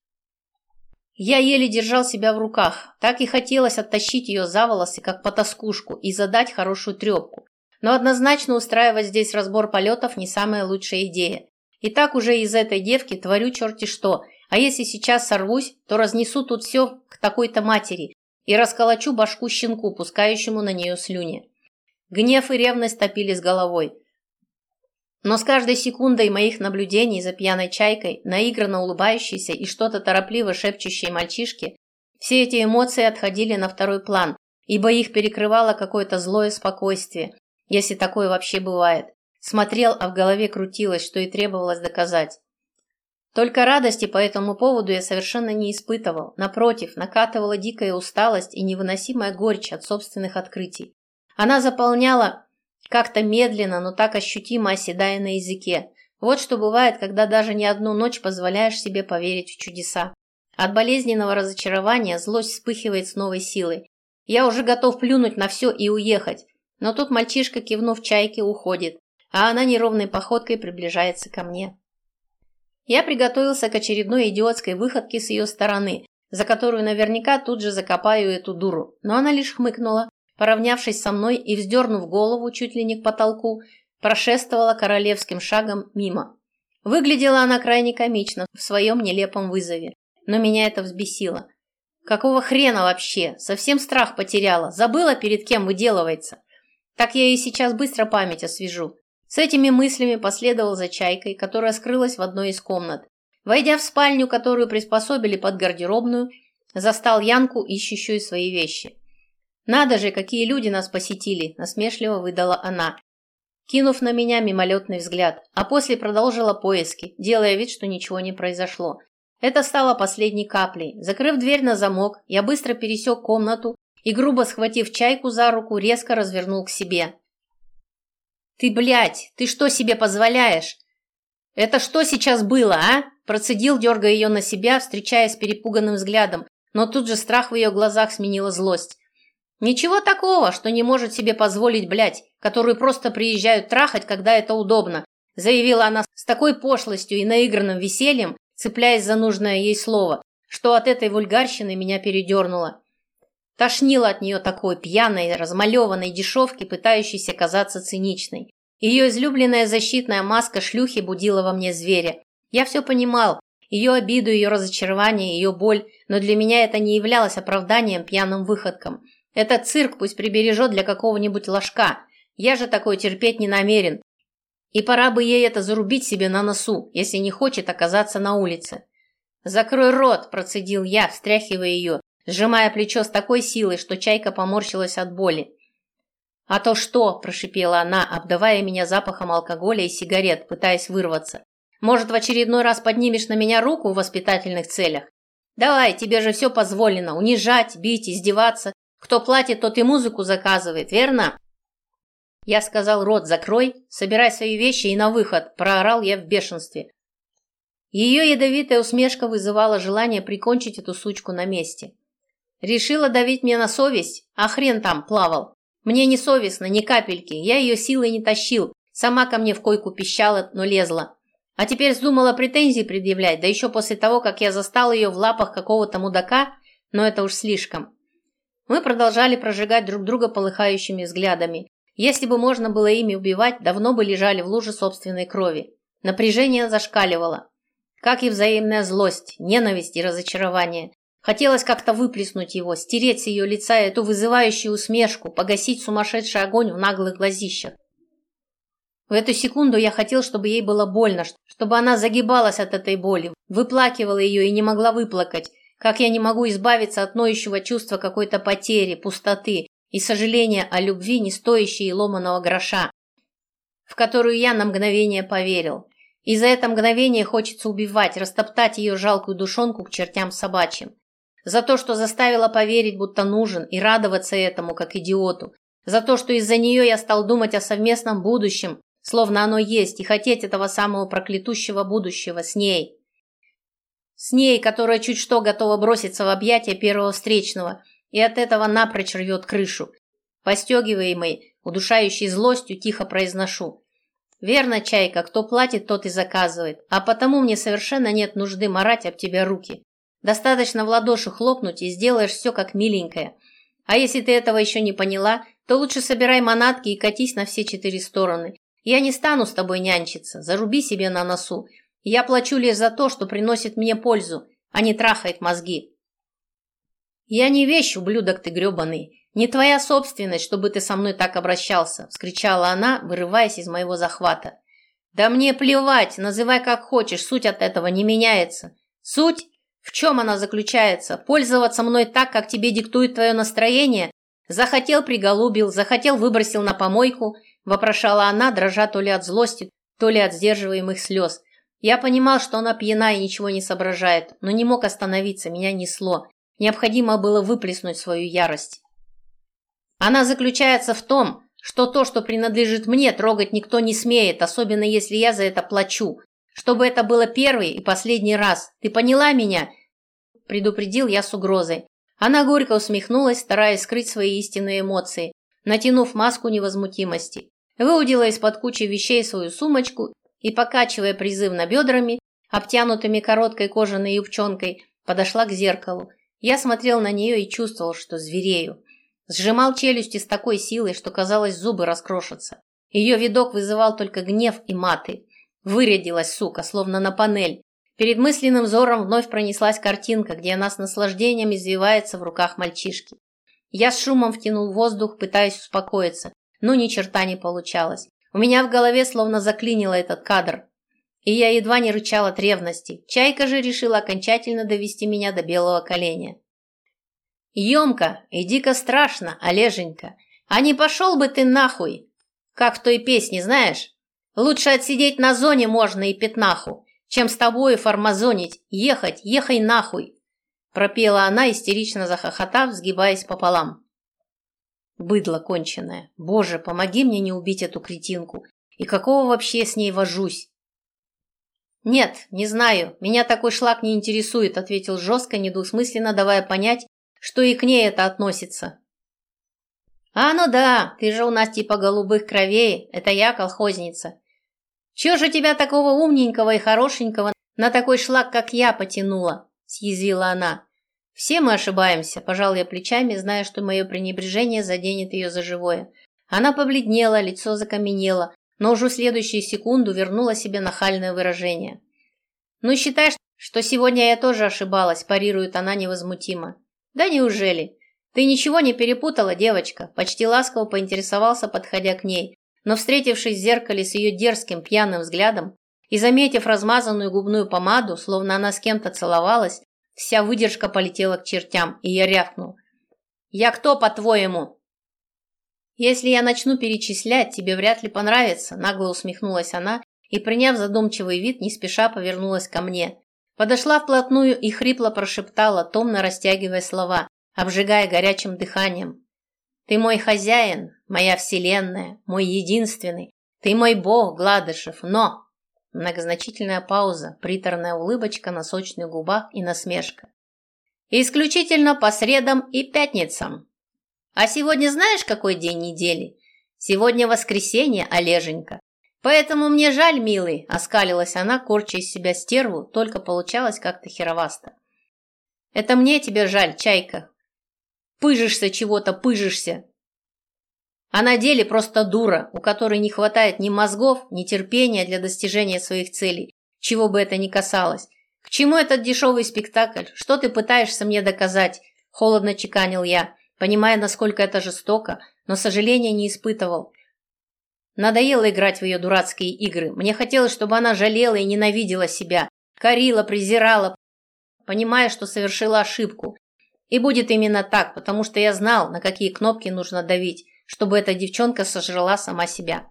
Я еле держал себя в руках, так и хотелось оттащить ее за волосы, как потаскушку, и задать хорошую трепку. Но однозначно устраивать здесь разбор полетов не самая лучшая идея. И так уже из этой девки творю черти что, а если сейчас сорвусь, то разнесу тут все к такой-то матери и расколочу башку щенку, пускающему на нее слюни. Гнев и ревность топили с головой. Но с каждой секундой моих наблюдений за пьяной чайкой, наигранно улыбающейся и что-то торопливо шепчущей мальчишки, все эти эмоции отходили на второй план, ибо их перекрывало какое-то злое спокойствие, если такое вообще бывает. Смотрел, а в голове крутилось, что и требовалось доказать. Только радости по этому поводу я совершенно не испытывал. Напротив, накатывала дикая усталость и невыносимая горечь от собственных открытий. Она заполняла как-то медленно, но так ощутимо оседая на языке. Вот что бывает, когда даже не одну ночь позволяешь себе поверить в чудеса. От болезненного разочарования злость вспыхивает с новой силой. Я уже готов плюнуть на все и уехать. Но тут мальчишка, кивнув чайке, уходит. а она неровной походкой приближается ко мне. Я приготовился к очередной идиотской выходке с ее стороны, за которую наверняка тут же закопаю эту дуру, но она лишь хмыкнула, поравнявшись со мной и вздернув голову чуть ли не к потолку, прошествовала королевским шагом мимо. Выглядела она крайне комично в своем нелепом вызове, но меня это взбесило. Какого хрена вообще? Совсем страх потеряла, забыла, перед кем выделывается. Так я и сейчас быстро память освежу. С этими мыслями последовал за чайкой, которая скрылась в одной из комнат. Войдя в спальню, которую приспособили под гардеробную, застал Янку, ищущую свои вещи. «Надо же, какие люди нас посетили!» – насмешливо выдала она, кинув на меня мимолетный взгляд, а после продолжила поиски, делая вид, что ничего не произошло. Это стало последней каплей. Закрыв дверь на замок, я быстро пересек комнату и, грубо схватив чайку за руку, резко развернул к себе. «Ты, блядь, ты что себе позволяешь?» «Это что сейчас было, а?» Процедил, дергая ее на себя, встречаясь с перепуганным взглядом, но тут же страх в ее глазах сменила злость. Ничего такого, что не может себе позволить, блядь, которые просто приезжают трахать, когда это удобно, заявила она с такой пошлостью и наигранным весельем, цепляясь за нужное ей слово, что от этой вульгарщины меня передернуло. Тошнило от нее такой пьяной, размалеванной дешевки, пытающейся казаться циничной. Ее излюбленная защитная маска шлюхи будила во мне зверя. Я все понимал, ее обиду, ее разочарование, ее боль, но для меня это не являлось оправданием пьяным выходкам. Этот цирк пусть прибережет для какого-нибудь ложка. Я же такое терпеть не намерен. И пора бы ей это зарубить себе на носу, если не хочет оказаться на улице. «Закрой рот!» – процедил я, встряхивая ее, сжимая плечо с такой силой, что чайка поморщилась от боли. «А то что?» – прошипела она, обдавая меня запахом алкоголя и сигарет, пытаясь вырваться. «Может, в очередной раз поднимешь на меня руку в воспитательных целях? Давай, тебе же все позволено – унижать, бить, издеваться. Кто платит, тот и музыку заказывает, верно? Я сказал, рот закрой, собирай свои вещи и на выход, проорал я в бешенстве. Ее ядовитая усмешка вызывала желание прикончить эту сучку на месте. Решила давить мне на совесть, а хрен там плавал. Мне не совестно, ни капельки, я ее силой не тащил, сама ко мне в койку пищала, но лезла. А теперь вздумала претензии предъявлять, да еще после того, как я застал ее в лапах какого-то мудака, но это уж слишком. Мы продолжали прожигать друг друга полыхающими взглядами. Если бы можно было ими убивать, давно бы лежали в луже собственной крови. Напряжение зашкаливало. Как и взаимная злость, ненависть и разочарование. Хотелось как-то выплеснуть его, стереть с ее лица эту вызывающую усмешку, погасить сумасшедший огонь в наглых глазищах. В эту секунду я хотел, чтобы ей было больно, чтобы она загибалась от этой боли, выплакивала ее и не могла выплакать, как я не могу избавиться от ноющего чувства какой-то потери, пустоты и сожаления о любви, не стоящей и ломаного гроша, в которую я на мгновение поверил. И за это мгновение хочется убивать, растоптать ее жалкую душонку к чертям собачьим. За то, что заставила поверить, будто нужен, и радоваться этому, как идиоту. За то, что из-за нее я стал думать о совместном будущем, словно оно есть, и хотеть этого самого проклятущего будущего с ней. С ней, которая чуть что готова броситься в объятия первого встречного, и от этого напрочь рвет крышу. Постегиваемой, удушающей злостью, тихо произношу. Верно, Чайка, кто платит, тот и заказывает, а потому мне совершенно нет нужды марать об тебя руки. Достаточно в ладоши хлопнуть и сделаешь все как миленькая. А если ты этого еще не поняла, то лучше собирай манатки и катись на все четыре стороны. Я не стану с тобой нянчиться, заруби себе на носу. Я плачу лишь за то, что приносит мне пользу, а не трахает мозги. Я не вещь, ублюдок ты гребаный. Не твоя собственность, чтобы ты со мной так обращался, вскричала она, вырываясь из моего захвата. Да мне плевать, называй как хочешь, суть от этого не меняется. Суть? В чем она заключается? Пользоваться мной так, как тебе диктует твое настроение? Захотел – приголубил, захотел – выбросил на помойку, вопрошала она, дрожа то ли от злости, то ли от сдерживаемых слез. Я понимал, что она пьяна и ничего не соображает, но не мог остановиться, меня несло. Необходимо было выплеснуть свою ярость. Она заключается в том, что то, что принадлежит мне, трогать никто не смеет, особенно если я за это плачу. Чтобы это было первый и последний раз. Ты поняла меня? Предупредил я с угрозой. Она горько усмехнулась, стараясь скрыть свои истинные эмоции, натянув маску невозмутимости. выудила из-под кучи вещей свою сумочку и, покачивая призывно бедрами, обтянутыми короткой кожаной юбчонкой, подошла к зеркалу. Я смотрел на нее и чувствовал, что зверею. Сжимал челюсти с такой силой, что казалось, зубы раскрошатся. Ее видок вызывал только гнев и маты. Вырядилась, сука, словно на панель. Перед мысленным взором вновь пронеслась картинка, где она с наслаждением извивается в руках мальчишки. Я с шумом втянул воздух, пытаясь успокоиться, но ни черта не получалось. У меня в голове словно заклинило этот кадр, и я едва не рычал от ревности. Чайка же решила окончательно довести меня до белого коленя. «Емко и дико страшно, Олеженька, а не пошел бы ты нахуй, как в той песне, знаешь? Лучше отсидеть на зоне можно и пятнаху, чем с тобой формазонить, ехать, ехай нахуй!» Пропела она, истерично захохотав, сгибаясь пополам. Быдло конченое. Боже, помоги мне не убить эту кретинку. И какого вообще с ней вожусь? «Нет, не знаю. Меня такой шлак не интересует», — ответил жестко, недвусмысленно давая понять, что и к ней это относится. «А ну да, ты же у нас типа голубых кровей, это я колхозница. Чего же тебя такого умненького и хорошенького на такой шлак, как я, потянула?» – съязвила она. «Все мы ошибаемся», – пожал я плечами, зная, что мое пренебрежение заденет ее за живое. Она побледнела, лицо закаменело, но уже в следующую секунду вернула себе нахальное выражение. «Ну, считай, что сегодня я тоже ошибалась», – парирует она невозмутимо. «Да неужели? Ты ничего не перепутала, девочка?» – почти ласково поинтересовался, подходя к ней, но, встретившись в зеркале с ее дерзким пьяным взглядом и заметив размазанную губную помаду, словно она с кем-то целовалась, Вся выдержка полетела к чертям, и я рявкнул. «Я кто, по-твоему?» «Если я начну перечислять, тебе вряд ли понравится», нагло усмехнулась она и, приняв задумчивый вид, не спеша повернулась ко мне. Подошла вплотную и хрипло прошептала, томно растягивая слова, обжигая горячим дыханием. «Ты мой хозяин, моя вселенная, мой единственный. Ты мой бог, Гладышев, но...» Многозначительная пауза, приторная улыбочка на сочных губах и насмешка. Исключительно по средам и пятницам. А сегодня знаешь, какой день недели? Сегодня воскресенье, Олеженька. Поэтому мне жаль, милый, оскалилась она, корча из себя стерву, только получалось как-то херовасто. Это мне тебе жаль, чайка. Пыжишься чего-то, пыжишься. А на деле просто дура, у которой не хватает ни мозгов, ни терпения для достижения своих целей, чего бы это ни касалось. К чему этот дешевый спектакль? Что ты пытаешься мне доказать? Холодно чеканил я, понимая, насколько это жестоко, но сожаления не испытывал. Надоело играть в ее дурацкие игры. Мне хотелось, чтобы она жалела и ненавидела себя, корила, презирала, понимая, что совершила ошибку. И будет именно так, потому что я знал, на какие кнопки нужно давить, чтобы эта девчонка сожрала сама себя.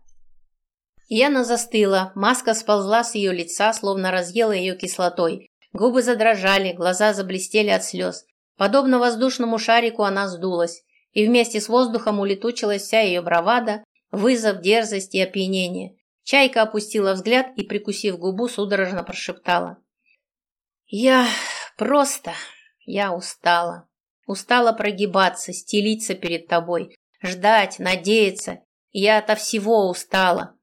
Яна застыла, маска сползла с ее лица, словно разъела ее кислотой. Губы задрожали, глаза заблестели от слез. Подобно воздушному шарику она сдулась, и вместе с воздухом улетучилась вся ее бравада, вызов, дерзость и опьянение. Чайка опустила взгляд и, прикусив губу, судорожно прошептала. «Я просто... я устала. Устала прогибаться, стелиться перед тобой, ждать, надеяться. Я ото всего устала.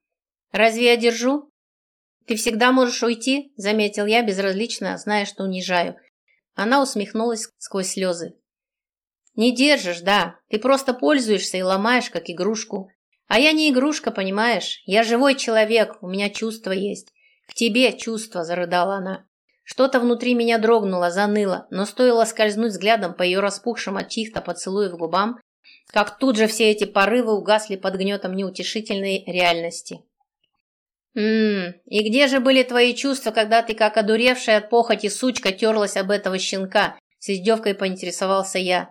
Разве я держу? Ты всегда можешь уйти, заметил я безразлично, зная, что унижаю. Она усмехнулась сквозь слезы. Не держишь, да. Ты просто пользуешься и ломаешь, как игрушку. А я не игрушка, понимаешь? Я живой человек, у меня чувства есть. К тебе чувства, зарыдала она. Что-то внутри меня дрогнуло, заныло, но стоило скользнуть взглядом по ее распухшим от чьих-то поцелуев губам, как тут же все эти порывы угасли под гнетом неутешительной реальности. «Ммм, и где же были твои чувства, когда ты, как одуревшая от похоти сучка, терлась об этого щенка?» С издевкой поинтересовался я.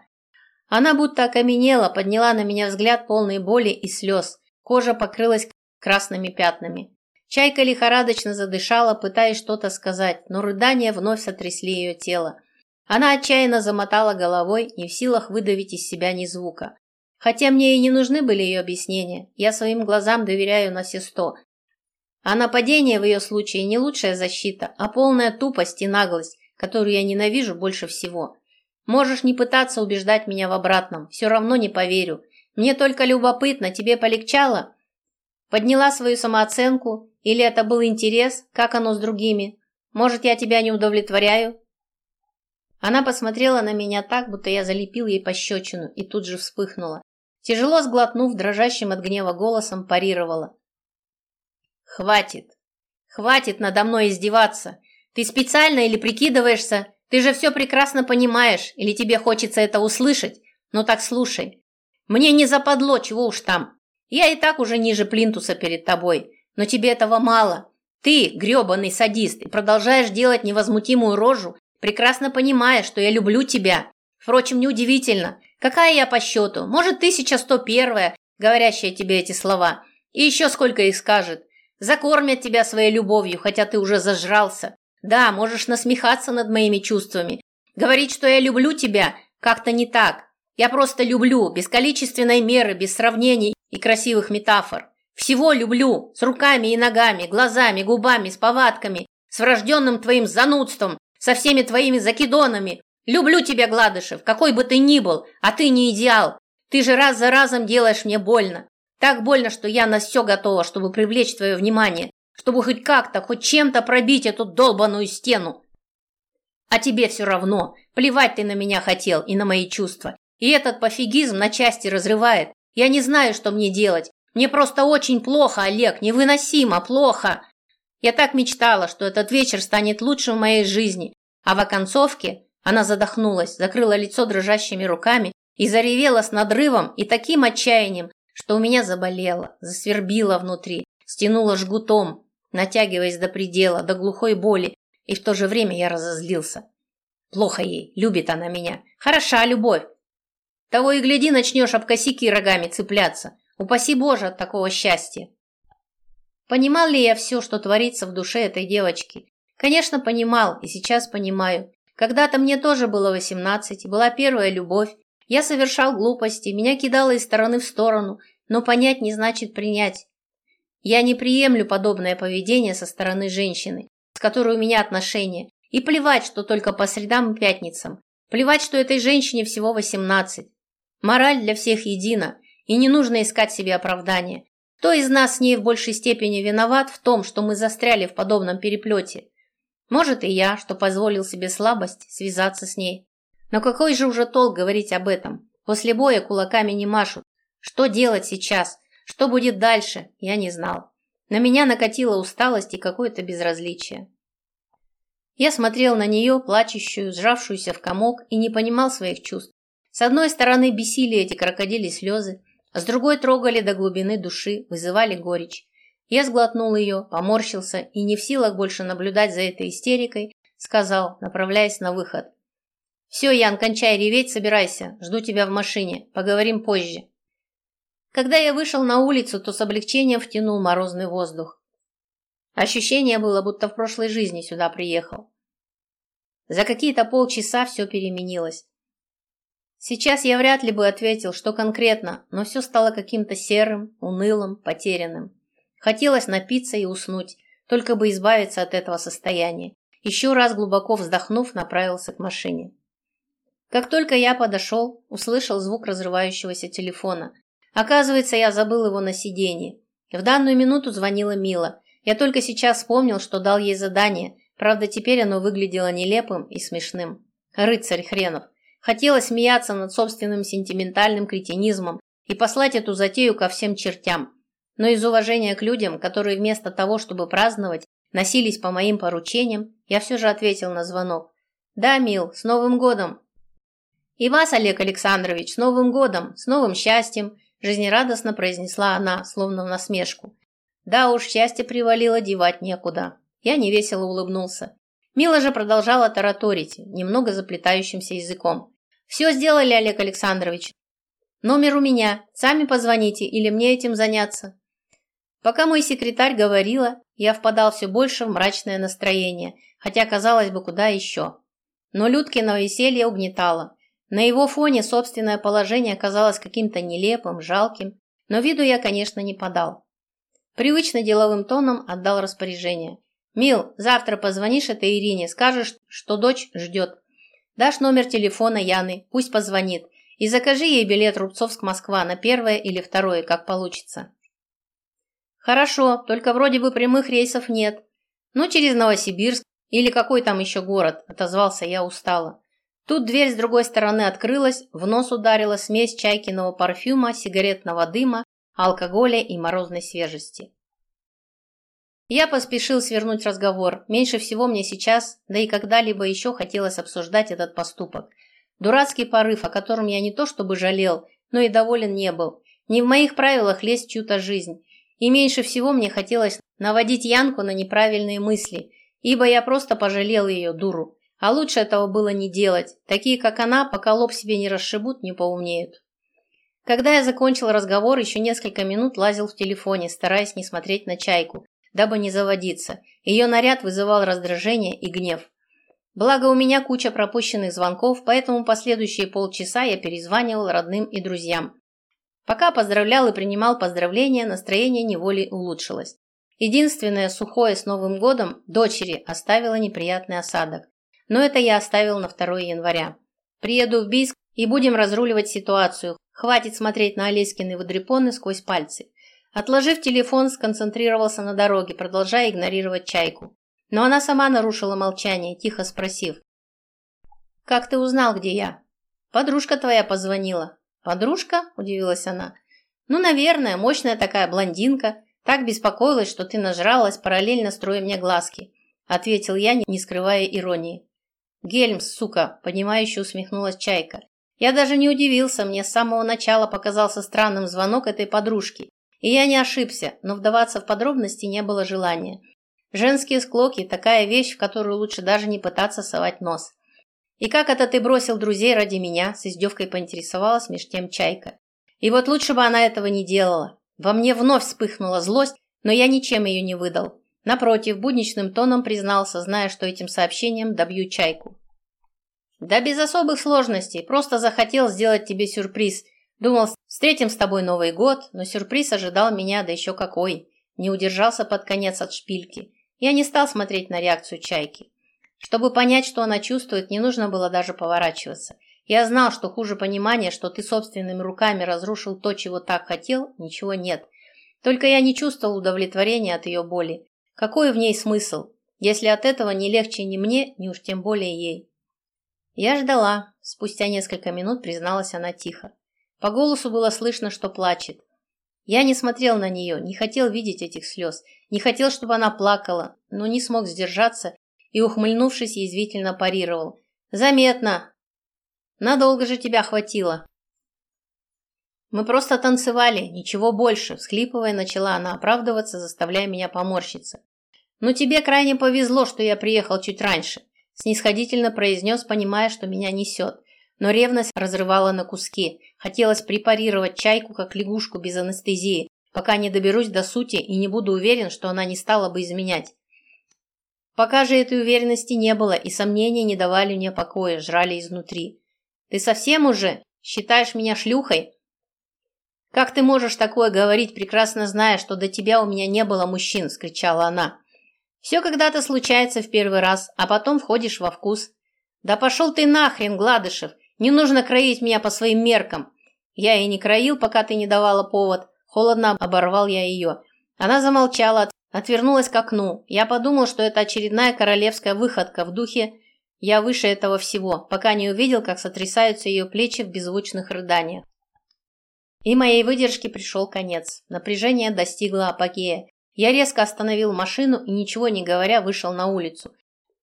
Она будто окаменела, подняла на меня взгляд полной боли и слез. Кожа покрылась красными пятнами. Чайка лихорадочно задышала, пытаясь что-то сказать, но рыдания вновь сотрясли ее тело. Она отчаянно замотала головой, не в силах выдавить из себя ни звука. Хотя мне и не нужны были ее объяснения, я своим глазам доверяю на все сто. А нападение в ее случае не лучшая защита, а полная тупость и наглость, которую я ненавижу больше всего. Можешь не пытаться убеждать меня в обратном, все равно не поверю. Мне только любопытно, тебе полегчало?» Подняла свою самооценку? Или это был интерес, как оно с другими? Может, я тебя не удовлетворяю?» Она посмотрела на меня так, будто я залепил ей пощечину, и тут же вспыхнула. Тяжело сглотнув, дрожащим от гнева голосом парировала. «Хватит! Хватит надо мной издеваться! Ты специально или прикидываешься? Ты же все прекрасно понимаешь, или тебе хочется это услышать? Ну так слушай. Мне не западло, чего уж там. Я и так уже ниже плинтуса перед тобой, но тебе этого мало. Ты, грёбаный садист, и продолжаешь делать невозмутимую рожу, прекрасно понимая, что я люблю тебя. Впрочем, неудивительно. Какая я по счету? Может, тысяча сто первая, говорящая тебе эти слова. И еще сколько их скажет. Закормят тебя своей любовью, хотя ты уже зажрался. Да, можешь насмехаться над моими чувствами. Говорить, что я люблю тебя, как-то не так. Я просто люблю, без количественной меры, без сравнений и красивых метафор. Всего люблю, с руками и ногами, глазами, губами, с повадками, с врожденным твоим занудством, со всеми твоими закидонами. Люблю тебя, Гладышев, какой бы ты ни был, а ты не идеал. Ты же раз за разом делаешь мне больно. Так больно, что я на все готова, чтобы привлечь твое внимание, чтобы хоть как-то, хоть чем-то пробить эту долбаную стену. А тебе все равно. Плевать ты на меня хотел и на мои чувства. И этот пофигизм на части разрывает. Я не знаю, что мне делать. Мне просто очень плохо, Олег, невыносимо плохо. Я так мечтала, что этот вечер станет лучшим в моей жизни. А в оконцовке она задохнулась, закрыла лицо дрожащими руками и заревела с надрывом и таким отчаянием, что у меня заболело, засвербило внутри, стянуло жгутом, натягиваясь до предела, до глухой боли, и в то же время я разозлился. Плохо ей, любит она меня. Хороша любовь, того и гляди, начнешь об косяки рогами цепляться. Упаси Боже от такого счастья. Понимал ли я все, что творится в душе этой девочки? Конечно, понимал, и сейчас понимаю. Когда-то мне тоже было восемнадцать, была первая любовь. Я совершал глупости, меня кидало из стороны в сторону, но понять не значит принять. Я не приемлю подобное поведение со стороны женщины, с которой у меня отношения, и плевать, что только по средам и пятницам. Плевать, что этой женщине всего восемнадцать. Мораль для всех едина, и не нужно искать себе оправдания. Кто из нас с ней в большей степени виноват в том, что мы застряли в подобном переплете? Может и я, что позволил себе слабость связаться с ней. Но какой же уже толк говорить об этом? После боя кулаками не машут. Что делать сейчас? Что будет дальше? Я не знал. На меня накатила усталость и какое-то безразличие. Я смотрел на нее, плачущую, сжавшуюся в комок, и не понимал своих чувств. С одной стороны бесили эти крокодили слезы, а с другой трогали до глубины души, вызывали горечь. Я сглотнул ее, поморщился и, не в силах больше наблюдать за этой истерикой, сказал, направляясь на выход. «Все, Ян, кончай реветь, собирайся. Жду тебя в машине. Поговорим позже». Когда я вышел на улицу, то с облегчением втянул морозный воздух. Ощущение было, будто в прошлой жизни сюда приехал. За какие-то полчаса все переменилось. Сейчас я вряд ли бы ответил, что конкретно, но все стало каким-то серым, унылым, потерянным. Хотелось напиться и уснуть, только бы избавиться от этого состояния. Еще раз глубоко вздохнув, направился к машине. Как только я подошел, услышал звук разрывающегося телефона. Оказывается, я забыл его на сиденье. В данную минуту звонила Мила. Я только сейчас вспомнил, что дал ей задание. Правда, теперь оно выглядело нелепым и смешным. Рыцарь хренов. Хотелось смеяться над собственным сентиментальным кретинизмом и послать эту затею ко всем чертям. Но из уважения к людям, которые вместо того, чтобы праздновать, носились по моим поручениям, я все же ответил на звонок. «Да, мил, с Новым годом!» «И вас, Олег Александрович, с Новым годом, с новым счастьем!» жизнерадостно произнесла она, словно в насмешку. Да уж, счастье привалило, девать некуда. Я невесело улыбнулся. Мила же продолжала тараторить, немного заплетающимся языком. «Все сделали, Олег Александрович. Номер у меня. Сами позвоните или мне этим заняться?» Пока мой секретарь говорила, я впадал все больше в мрачное настроение, хотя, казалось бы, куда еще. Но Людкино веселье угнетало. На его фоне собственное положение казалось каким-то нелепым, жалким, но виду я, конечно, не подал. Привычно деловым тоном отдал распоряжение. «Мил, завтра позвонишь этой Ирине, скажешь, что дочь ждет. Дашь номер телефона Яны, пусть позвонит. И закажи ей билет Рубцовск-Москва на первое или второе, как получится. Хорошо, только вроде бы прямых рейсов нет. Ну, через Новосибирск или какой там еще город, отозвался я устало. Тут дверь с другой стороны открылась, в нос ударила смесь чайкиного парфюма, сигаретного дыма, алкоголя и морозной свежести. Я поспешил свернуть разговор. Меньше всего мне сейчас, да и когда-либо еще хотелось обсуждать этот поступок. Дурацкий порыв, о котором я не то чтобы жалел, но и доволен не был. Не в моих правилах лезть в чью-то жизнь. И меньше всего мне хотелось наводить Янку на неправильные мысли, ибо я просто пожалел ее, дуру. А лучше этого было не делать. Такие, как она, пока лоб себе не расшибут, не поумнеют. Когда я закончил разговор, еще несколько минут лазил в телефоне, стараясь не смотреть на чайку, дабы не заводиться. Ее наряд вызывал раздражение и гнев. Благо у меня куча пропущенных звонков, поэтому последующие полчаса я перезванивал родным и друзьям. Пока поздравлял и принимал поздравления, настроение неволей улучшилось. Единственное сухое с Новым годом дочери оставило неприятный осадок. Но это я оставил на 2 января. Приеду в Бийск и будем разруливать ситуацию. Хватит смотреть на Олеськины выдрепоны сквозь пальцы. Отложив телефон, сконцентрировался на дороге, продолжая игнорировать чайку. Но она сама нарушила молчание, тихо спросив. «Как ты узнал, где я?» «Подружка твоя позвонила». «Подружка?» – удивилась она. «Ну, наверное, мощная такая блондинка. Так беспокоилась, что ты нажралась, параллельно строя мне глазки», – ответил я, не скрывая иронии. «Гельмс, сука!» – понимающе усмехнулась Чайка. «Я даже не удивился, мне с самого начала показался странным звонок этой подружки. И я не ошибся, но вдаваться в подробности не было желания. Женские склоки – такая вещь, в которую лучше даже не пытаться совать нос. «И как это ты бросил друзей ради меня?» – с издевкой поинтересовалась меж тем Чайка. И вот лучше бы она этого не делала. Во мне вновь вспыхнула злость, но я ничем ее не выдал. Напротив, будничным тоном признался, зная, что этим сообщением добью Чайку. «Да без особых сложностей, просто захотел сделать тебе сюрприз – Думал, встретим с тобой Новый год, но сюрприз ожидал меня, да еще какой. Не удержался под конец от шпильки. Я не стал смотреть на реакцию чайки. Чтобы понять, что она чувствует, не нужно было даже поворачиваться. Я знал, что хуже понимания, что ты собственными руками разрушил то, чего так хотел, ничего нет. Только я не чувствовал удовлетворения от ее боли. Какой в ней смысл, если от этого не легче ни мне, ни уж тем более ей? Я ждала. Спустя несколько минут призналась она тихо. По голосу было слышно, что плачет. Я не смотрел на нее, не хотел видеть этих слез, не хотел, чтобы она плакала, но не смог сдержаться и, ухмыльнувшись, язвительно парировал. «Заметно! Надолго же тебя хватило!» «Мы просто танцевали, ничего больше», – всхлипывая, начала она оправдываться, заставляя меня поморщиться. «Но тебе крайне повезло, что я приехал чуть раньше», – снисходительно произнес, понимая, что меня несет. Но ревность разрывала на куски. Хотелось препарировать чайку, как лягушку без анестезии, пока не доберусь до сути и не буду уверен, что она не стала бы изменять. Пока же этой уверенности не было, и сомнения не давали мне покоя, жрали изнутри. «Ты совсем уже считаешь меня шлюхой?» «Как ты можешь такое говорить, прекрасно зная, что до тебя у меня не было мужчин?» – скричала она. «Все когда-то случается в первый раз, а потом входишь во вкус». «Да пошел ты нахрен, Гладышев! Не нужно кроить меня по своим меркам. Я и не кроил, пока ты не давала повод. Холодно оборвал я ее. Она замолчала, отвернулась к окну. Я подумал, что это очередная королевская выходка в духе «я выше этого всего», пока не увидел, как сотрясаются ее плечи в беззвучных рыданиях. И моей выдержке пришел конец. Напряжение достигло апогея. Я резко остановил машину и, ничего не говоря, вышел на улицу.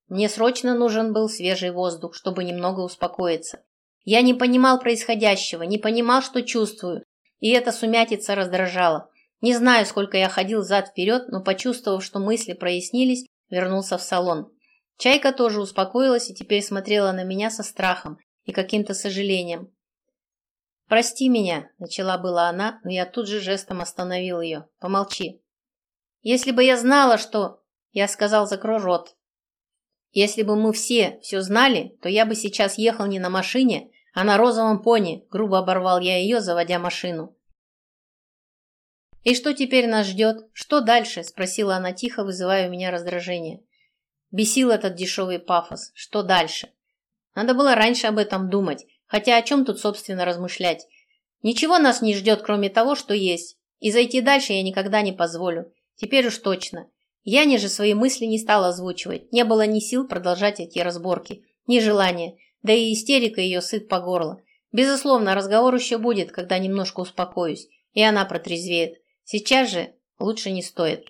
Мне срочно нужен был свежий воздух, чтобы немного успокоиться. Я не понимал происходящего, не понимал, что чувствую, и эта сумятица раздражала. Не знаю, сколько я ходил зад-вперед, но, почувствовав, что мысли прояснились, вернулся в салон. Чайка тоже успокоилась и теперь смотрела на меня со страхом и каким-то сожалением. «Прости меня», — начала была она, но я тут же жестом остановил ее. «Помолчи». «Если бы я знала, что...» Я сказал, закрой рот. «Если бы мы все все знали, то я бы сейчас ехал не на машине, а на розовом пони, грубо оборвал я ее, заводя машину. «И что теперь нас ждет? Что дальше?» – спросила она тихо, вызывая у меня раздражение. Бесил этот дешевый пафос. Что дальше? Надо было раньше об этом думать, хотя о чем тут, собственно, размышлять? Ничего нас не ждет, кроме того, что есть. И зайти дальше я никогда не позволю. Теперь уж точно. Яне же свои мысли не стала озвучивать. Не было ни сил продолжать эти разборки, ни желания. Да и истерика ее сыт по горло. Безусловно, разговор еще будет, когда немножко успокоюсь, и она протрезвеет. Сейчас же лучше не стоит.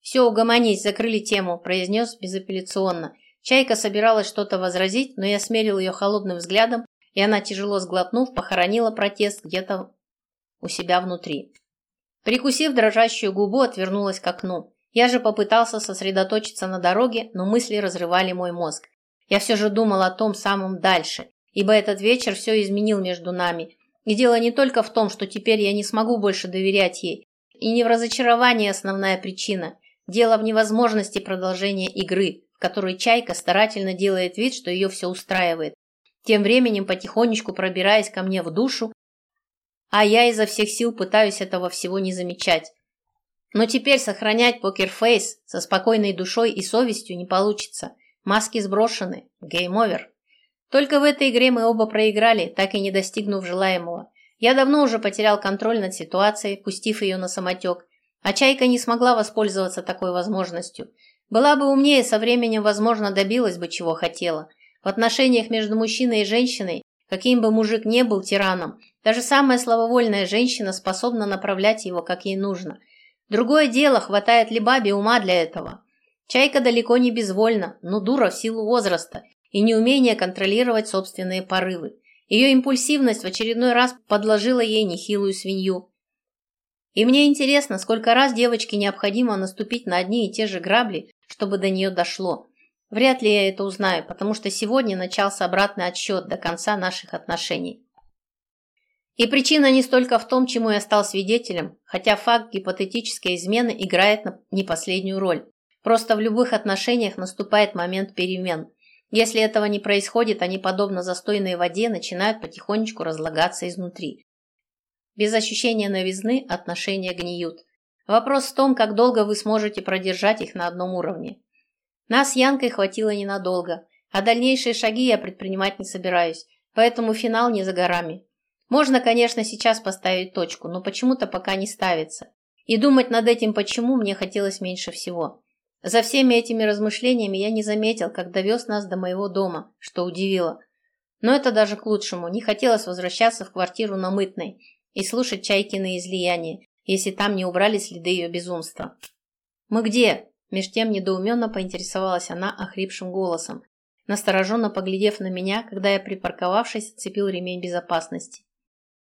«Все, угомонись, закрыли тему», – произнес безапелляционно. Чайка собиралась что-то возразить, но я смерил ее холодным взглядом, и она, тяжело сглотнув, похоронила протест где-то у себя внутри. Прикусив дрожащую губу, отвернулась к окну. Я же попытался сосредоточиться на дороге, но мысли разрывали мой мозг. Я все же думал о том самом дальше, ибо этот вечер все изменил между нами. И дело не только в том, что теперь я не смогу больше доверять ей, и не в разочаровании основная причина. Дело в невозможности продолжения игры, в которой Чайка старательно делает вид, что ее все устраивает, тем временем потихонечку пробираясь ко мне в душу, а я изо всех сил пытаюсь этого всего не замечать. Но теперь сохранять покерфейс со спокойной душой и совестью не получится. Маски сброшены. Game over. Только в этой игре мы оба проиграли, так и не достигнув желаемого. Я давно уже потерял контроль над ситуацией, пустив ее на самотек, а Чайка не смогла воспользоваться такой возможностью. Была бы умнее, со временем, возможно, добилась бы чего хотела. В отношениях между мужчиной и женщиной, каким бы мужик не был тираном, даже самая слабовольная женщина способна направлять его, как ей нужно. Другое дело, хватает ли бабе ума для этого. Чайка далеко не безвольна, но дура в силу возраста и неумение контролировать собственные порывы. Ее импульсивность в очередной раз подложила ей нехилую свинью. И мне интересно, сколько раз девочке необходимо наступить на одни и те же грабли, чтобы до нее дошло. Вряд ли я это узнаю, потому что сегодня начался обратный отсчет до конца наших отношений. И причина не столько в том, чему я стал свидетелем, хотя факт гипотетической измены играет не последнюю роль. Просто в любых отношениях наступает момент перемен. Если этого не происходит, они, подобно застойной воде, начинают потихонечку разлагаться изнутри. Без ощущения новизны отношения гниют. Вопрос в том, как долго вы сможете продержать их на одном уровне. Нас Янкой хватило ненадолго, а дальнейшие шаги я предпринимать не собираюсь, поэтому финал не за горами. Можно, конечно, сейчас поставить точку, но почему-то пока не ставится. И думать над этим почему мне хотелось меньше всего. За всеми этими размышлениями я не заметил, как довез нас до моего дома, что удивило. Но это даже к лучшему. Не хотелось возвращаться в квартиру на Мытной и слушать Чайкины излияния, если там не убрали следы ее безумства. «Мы где?» – меж тем недоуменно поинтересовалась она охрипшим голосом, настороженно поглядев на меня, когда я, припарковавшись, цепил ремень безопасности.